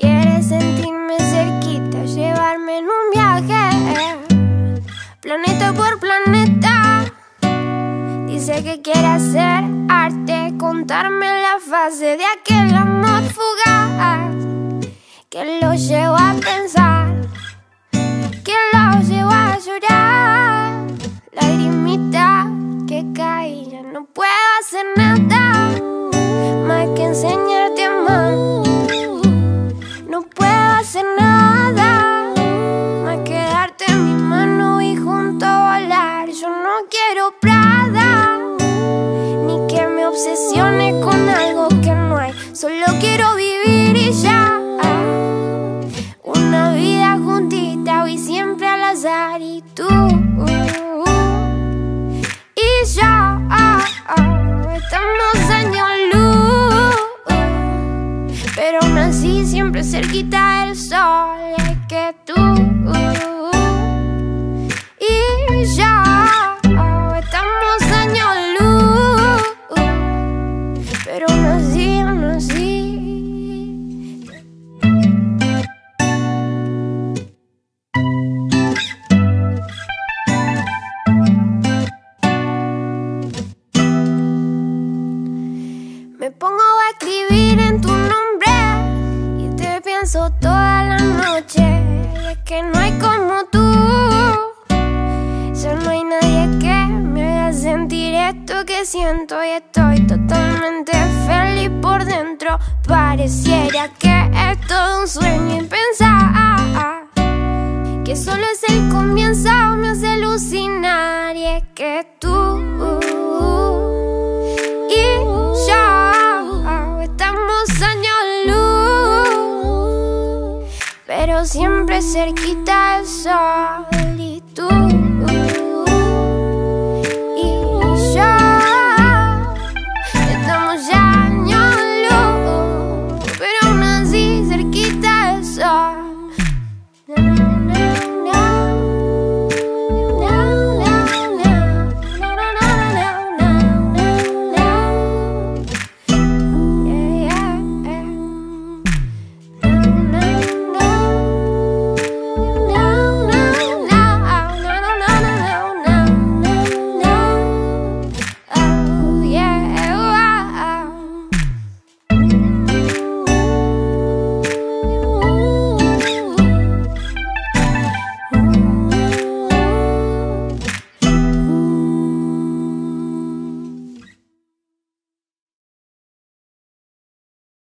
Quieres sentirme cerquita, llevarme en un viaje. Planeta por planeta Dice que quiere hacer arte Contarme la fase de aquel amor fugaz Que lo llevo a pensar. Ni que me obsesione con algo que no hay. Solo quiero vivir y ya. Una vida juntita y siempre al azar y tú. Y ya estamos años luz, pero aún así siempre cerquita del sol. Es que tú. Me pongo a escribir en tu nombre y te pienso toda la noche. Y es que no hay como tú. Ya no hay nadie que me haga sentir esto que siento y estoy totalmente feliz por dentro. Pareciera que es todo un sueño y pensar que solo es el comienzo me hace alucinar y es que tú siempre cerquita del sol.